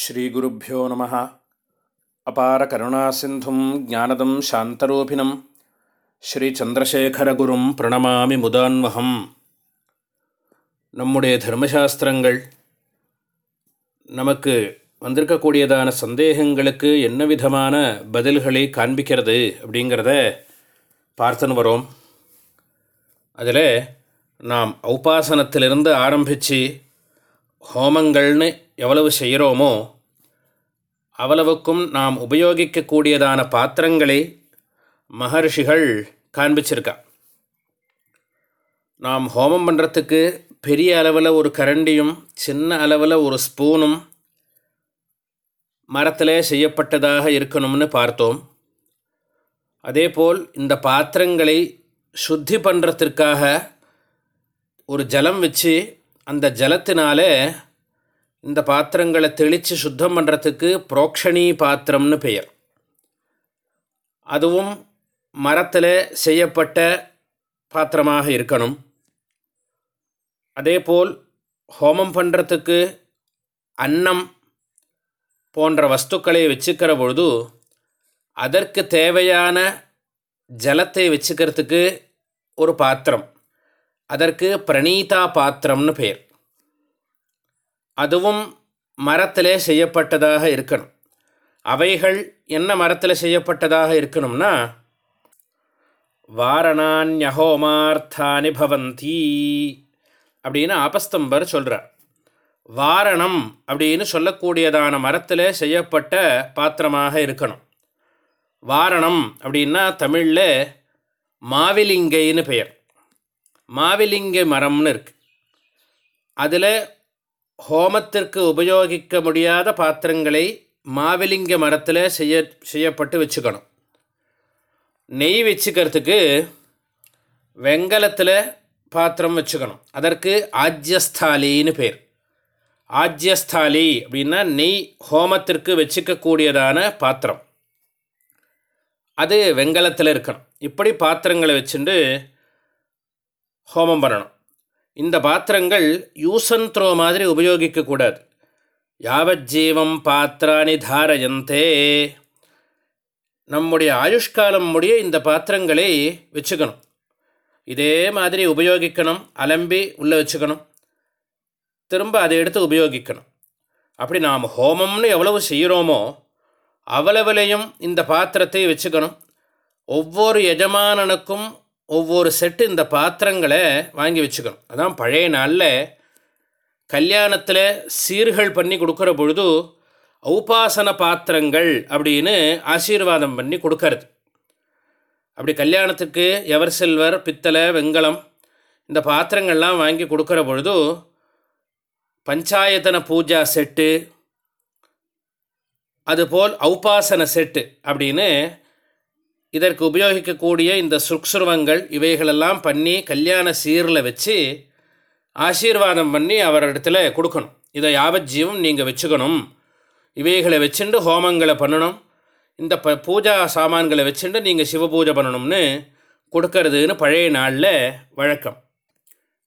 ஸ்ரீகுருப்போ நம. அபார கருணாசிந்தும் ஜானதம் சாந்தரூபிணம். ஸ்ரீச்சந்திரசேகரகுரும் பிரணமாமி முதான்வகம். நம்முடைய தர்மசாஸ்திரங்கள் நமக்கு வந்திருக்கக்கூடியதான சந்தேகங்களுக்கு என்ன விதமான பதில்களை காண்பிக்கிறது அப்படிங்கிறத பார்த்துன்னு வரோம். அதில் நாம் ஔபாசனத்திலிருந்து ஆரம்பித்து ஹோமங்கள்னு எவ்வளவு செய்கிறோமோ அவ்வளவுக்கும் நாம் உபயோகிக்கக்கூடியதான பாத்திரங்களை மகர்ஷிகள் காண்பிச்சிருக்கா. நாம் ஹோமம் பண்ணுறதுக்கு பெரிய அளவில் ஒரு கரண்டியும் சின்ன அளவில் ஒரு ஸ்பூனும் மரத்திலே செய்யப்பட்டதாக இருக்கணும்னு பார்த்தோம். அதேபோல் இந்த பாத்திரங்களை சுத்தி பண்ணுறதுக்காக ஒரு ஜலம் வச்சு அந்த ஜலத்தினால இந்த பாத்திரங்களை தெளித்து சுத்தம் பண்ணுறதுக்கு புரோக்ஷணி பாத்திரம்னு பெயர். அதுவும் மரத்தில் செய்யப்பட்ட பாத்திரமாக இருக்கணும். அதேபோல் ஹோமம் பண்ணுறதுக்கு அன்னம் போன்ற வஸ்துக்களை வச்சுக்கிற பொழுது அதற்கு தேவையான ஜலத்தை வச்சுக்கிறதுக்கு ஒரு பாத்திரம். அதற்கு பிரணீதா பாத்திரம்னு பெயர் அதுவும் மரத்திலே செய்யப்பட்டதாக இருக்கணும். அவைகள் என்ன மரத்தில் செய்யப்பட்டதாக இருக்கணும்னா வாரணான்யஹோமார்த்தானி பவந்தி அப்படின்னு ஆபஸ்தம்பர் சொல்கிறார் வாரணம் அப்படின்னு சொல்லக்கூடியதான மரத்தில் செய்யப்பட்ட பாத்திரமாக இருக்கணும். வாரணம் அப்படின்னா தமிழில் மாவிலிங்கைன்னு பெயர். மாவிலிங்க மரம்னு இருக்குது அதில் ஹோமத்திற்கு உபயோகிக்க முடியாத பாத்திரங்களை மாவிலிங்க மரத்தில் செய்ய செய்யப்பட்டு வச்சுக்கணும். நெய் வச்சுக்கிறதுக்கு வெங்கலத்தில் பாத்திரம் வச்சுக்கணும். அதற்கு ஆஜ்யஸ்தாலின்னு பேர். ஆஜ்யஸ்தாலி அப்படின்னா நெய் ஹோமத்திற்கு வச்சுக்கக்கூடியதான பாத்திரம். அது வெங்கலத்தில் இருக்கணும். இப்படி பாத்திரங்களை வச்சுட்டு ஹோமம் பண்ணணும் இந்த பாத்திரங்கள் யூஸ் அண்ட் த்ரோ மாதிரி உபயோகிக்கக்கூடாது யாவஜீவம் பாத்திராணி தாரயந்தே. நம்முடைய ஆயுஷ்காலம் முடிய இந்த பாத்திரங்களை வச்சுக்கணும். இதே மாதிரி உபயோகிக்கணும். அலம்பி உள்ளே வச்சுக்கணும். திரும்ப அதை எடுத்து உபயோகிக்கணும். அப்படி நாம் ஹோமம்னு எவ்வளவு செய்கிறோமோ அவ்வளவுலையும் இந்த பாத்திரத்தை வச்சுக்கணும். ஒவ்வொரு எஜமானனுக்கும் ஒவ்வொரு செட்டு இந்த பாத்திரங்களை வாங்கி வச்சுக்கணும். அதான் பழைய நாளில் கல்யாணத்தில் சீர்கள் பண்ணி கொடுக்குற பொழுது ஔபாசன பாத்திரங்கள் அப்படின்னு ஆசீர்வாதம் பண்ணி கொடுக்கறது. அப்படி கல்யாணத்துக்கு எவர் சில்வர் பித்தளை வெங்கலம் இந்த பாத்திரங்கள்லாம் வாங்கி கொடுக்குற பொழுது பஞ்சாயத்தன பூஜா செட்டு அதுபோல் ஔபாசன செட்டு அப்படின்னு இதற்கு உபயோகிக்கக்கூடிய இந்த சுக்சுருவங்கள் இவைகளெல்லாம் பண்ணி கல்யாண சீரில் வச்சு ஆசீர்வாதம் பண்ணி அவரிடத்துல கொடுக்கணும். இதை யாவஜீவம் நீங்கள் வச்சுக்கணும். இவைகளை வச்சுட்டு ஹோமங்களை பண்ணணும். இந்த ப பூஜா சாமான்களை வச்சுட்டு நீங்கள் சிவ பூஜை பண்ணணும்னு கொடுக்கறதுன்னு பழைய நாளில் வழக்கம்.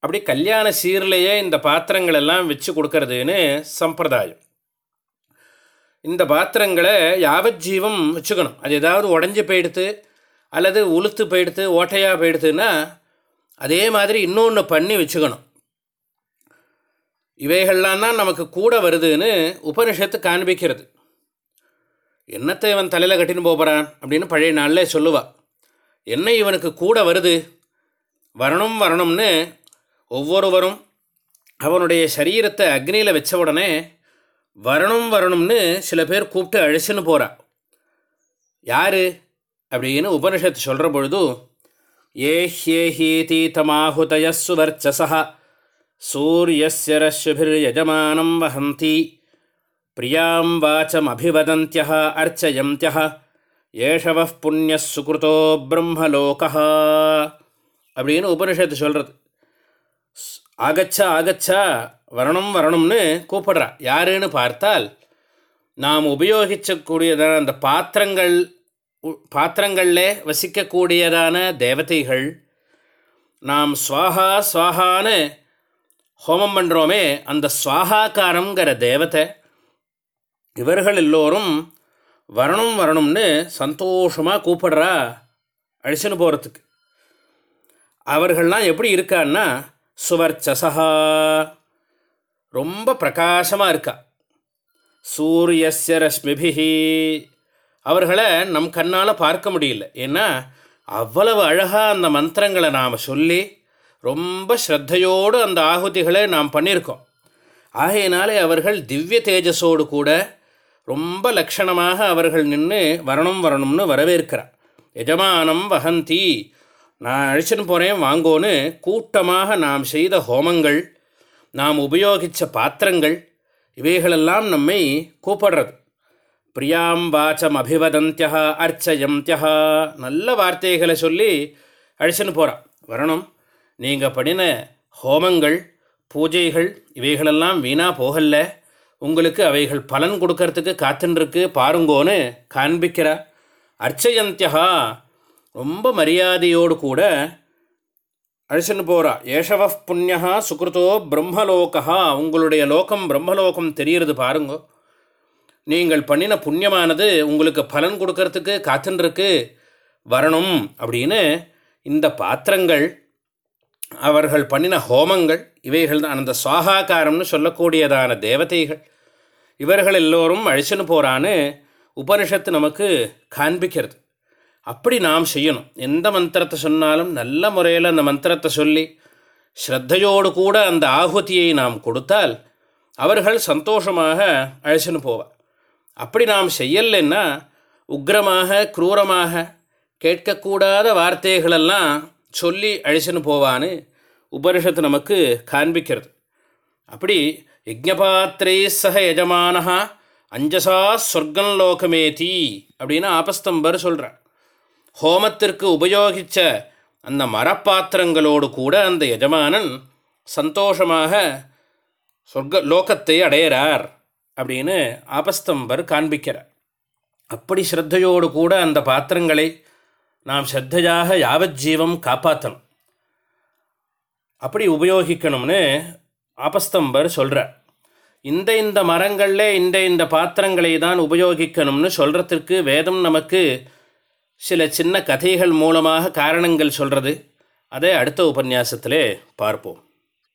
அப்படி கல்யாண சீர்லேயே இந்த பாத்திரங்களெல்லாம் வச்சு கொடுக்கறதுன்னு சம்பிரதாயம். இந்த பாத்திரங்களை யாவஜீவம் வச்சுக்கணும். அது ஏதாவது உடஞ்சி போயிடுத்து அல்லது உளுத்து போயிடுத்து ஓட்டையாக போயிடுத்துன்னா அதே மாதிரி இன்னொன்று பண்ணி வச்சுக்கணும். இவைகள்லாம் தான் நமக்கு கூட வருதுன்னு உபனிஷத்து காண்பிக்கிறது. என்னத்தை இவன் தலையில் கட்டின்னு போகிறான் அப்படின்னு பழைய நாளில் சொல்லுவாள் என்ன இவனுக்கு கூட வருது? வரணும் வரணும்னு ஒவ்வொருவரும் அவனுடைய சரீரத்தை அக்னியில் வச்ச உடனே வரணும் வரணும்னு சில பேர் கூப்பிட்டு அழைச்சின்னு போகிறா யார்? அப்படின்னு உபனிஷத்து சொல்கிற பொழுது ஏ ஹேஹீதி தமாஹுதய சுவர்ச்சசா சூரியஸ்ய ரஷ்யுபிர் யஜமானம் வஹந்தி பிரியாம் வாச்சம் அபிவதந்திய அர்ச்சயந்திய ஏஷவ புண்ணிய சுகிருதோ பிரம்மலோகா அப்படின்னு உபனிஷத்து சொல்கிறது ஆகச்சா ஆகச்சா வரணும் வரணும்னு கூப்பிடுறா. யாருன்னு பார்த்தால் நாம் உபயோகிக்கக்கூடியதான அந்த பாத்திரங்கள் பாத்திரங்களில் வசிக்கக்கூடியதான தேவதைகள் நாம் ஸ்வாஹா ஸ்வாஹான்னு ஹோமம் பண்ணுறோமே அந்த ஸ்வாஹாக்காரங்கிற தேவத்தை இவர்கள் எல்லோரும் வரணும் வரணும்னு சந்தோஷமாக கூப்பிடுறா அழிச்சுன்னு போகிறதுக்கு அவர்கள்லாம் எப்படி இருக்கான்னா சுவர்ச்சசா ரொம்ப பிரகாசமாக இருக்கா. சூரியஸ்ய ரஷ்மிபிஹி. அவர்களை நம் கண்ணால் பார்க்க முடியல. ஏன்னா அவ்வளவு அழகாக அந்த மந்திரங்களை நாம் சொல்லி ரொம்ப ஸ்ரத்தையோடு அந்த ஆகுதிகளை நாம் பண்ணியிருக்கோம். ஆகையினாலே அவர்கள் திவ்ய தேஜஸோடு கூட ரொம்ப லக்ஷணமாக அவர்கள் நின்று வரணும் வரணும்னு வரவேற்கிறார். எஜமானம் வகந்தி நான் அழிச்சுன்னு போகிறேன் வாங்கோன்னு கூட்டமாக நாம் செய்த ஹோமங்கள் நாம் உபயோகித்த பாத்திரங்கள் இவைகளெல்லாம் நம்மை கூப்பிடுறது. பிரியாம் வாச்சம் அபிவதந்தியா அர்ச்சயந்தியா நல்ல வார்த்தைகளை சொல்லி அழிச்சுன்னு போகிறான் வரணும் நீங்கள் பண்ணின ஹோமங்கள் பூஜைகள் இவைகளெல்லாம் வீணாக போகல உங்களுக்கு அவைகள் பலன் கொடுக்கறதுக்கு காத்துன்ருக்கு பாருங்கோன்னு காண்பிக்கிறா. அர்ச்சயந்தியா ரொம்ப மரியாதையோடு கூட அழிச்சுன்னு போகிறா ஏஷவ புண்ணியா சுக்ருதோ பிரம்மலோகா உங்களுடைய லோகம் பிரம்மலோகம் தெரிகிறது பாருங்கோ. நீங்கள் பண்ணின புண்ணியமானது உங்களுக்கு பலன் கொடுக்கறதுக்கு காத்துன்ருக்கு வரணும் அப்படின்னு இந்த பாத்திரங்கள் அவர்கள் பண்ணின ஹோமங்கள் இவைகள் தான். அந்த சுவாகாக்காரம்னு சொல்லக்கூடியதான தேவதைகள். இவர்கள் எல்லோரும் அழிச்சுன்னு போகிறான்னு உபனிஷத்து நமக்கு காண்பிக்கிறது. அப்படி நாம் செய்யணும். எந்த மந்திரத்தை சொன்னாலும் நல்ல முறையில் அந்த மந்திரத்தை சொல்லி ஸ்ரத்தையோடு கூட அந்த ஆகுதியை நாம் கொடுத்தால் அவர்கள் சந்தோஷமாக அழைச்சின்னு போவார். அப்படி நாம் செய்யலைன்னா உக்ரமாக குரூரமாக கேட்கக்கூடாத வார்த்தைகளெல்லாம் சொல்லி அழிச்சுன்னு போவான்னு உபனிஷத்து நமக்கு காண்பிக்கிறது. அப்படி யஜ்ஞபாத்திரை சக யஜமானஹா அஞ்சசா சொர்க்கம் லோகமேதி அப்படின்னு ஆபஸ்தம்பர் சொல்கிறார் ஹோமத்திற்கு உபயோகித்த அந்த மரப்பாத்திரங்களோடு கூட அந்த எஜமானன் சந்தோஷமாக சொர்க்க லோகத்தை அடையிறார் அப்படின்னு ஆபஸ்தம்பர் காண்பிக்கிறார். அப்படி ஸ்ரத்தையோடு கூட அந்த பாத்திரங்களை நாம் ஸ்ரத்தையாக யாவஜீவம் காப்பாற்றணும். அப்படி உபயோகிக்கணும்னு ஆபஸ்தம்பர் சொல்கிறார் இந்த இந்த மரங்களில் இந்த இந்த பாத்திரங்களை தான் உபயோகிக்கணும்னு சொல்கிறதுக்கு வேதம் நமக்கு சில சின்ன கதைகள் மூலமாக காரணங்கள் சொல்கிறது அதை அடுத்த உபன்யாசத்திலே பார்ப்போம்.